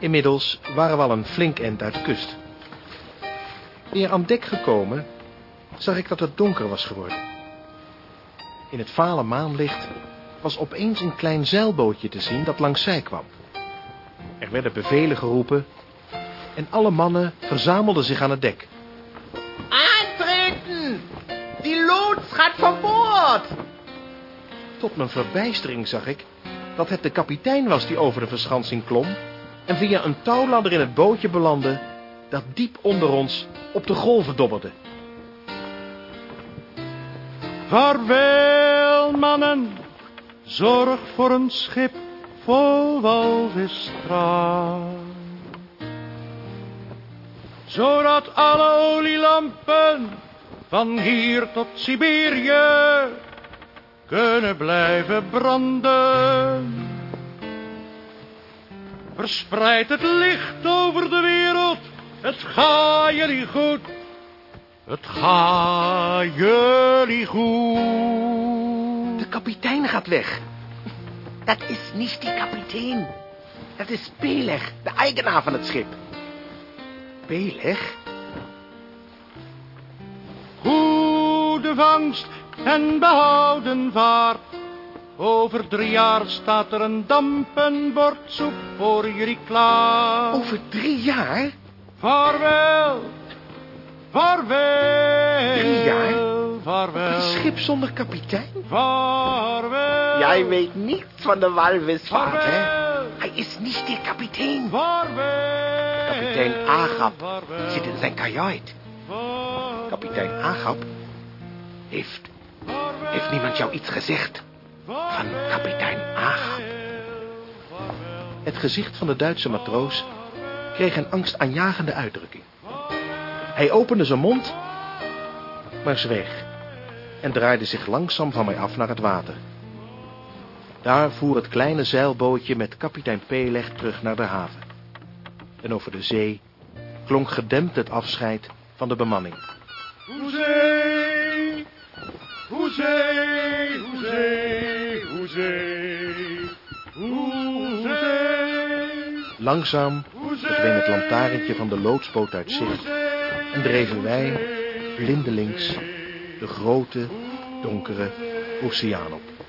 Inmiddels waren we al een flink eind uit de kust. Weer aan dek gekomen, zag ik dat het donker was geworden. In het vale maanlicht was opeens een klein zeilbootje te zien dat langs zij kwam. Er werden bevelen geroepen en alle mannen verzamelden zich aan het dek. Aantreten! Die loods gaat van boord! Tot mijn verbijstering zag ik dat het de kapitein was die over de verschansing klom en via een touwladder in het bootje belandde dat diep onder ons op de golven dobberde. Vaarwel, mannen. Zorg voor een schip vol walvisstraal. Zodat alle olielampen van hier tot Siberië kunnen blijven branden. Verspreid het licht over de wereld, het gaat jullie goed. Het gaat jullie goed. De kapitein gaat weg. Dat is niet die kapitein. Dat is Peleg, de eigenaar van het schip. Peleg? Goede vangst en behouden vaart. Over drie jaar staat er een dampenbord soep voor jullie klaar. Over drie jaar? Vaarwel, vaarwel. Drie jaar? Vaarwel. Een schip zonder kapitein? Vaarwel. Jij weet niets van de walvisvaart, hè? Hij is niet de kapitein. Vaarwel. Kapitein Agap Vaarwel. zit in zijn kajuit. Vaarwel. Kapitein Agap? Heeft, heeft niemand jou iets gezegd? Van kapitein Agap? Het gezicht van de Duitse matroos kreeg een angstaanjagende uitdrukking. Hij opende zijn mond, maar zweeg en draaide zich langzaam van mij af naar het water. Daar voer het kleine zeilbootje met kapitein Peleg terug naar de haven. En over de zee klonk gedempt het afscheid van de bemanning. Hoezee, hoezee, hoezee, hoezee, hoezee, Langzaam verdween het lantaarntje van de loodsboot uit zicht. En dreven wij blindelings de grote, donkere oceaan op.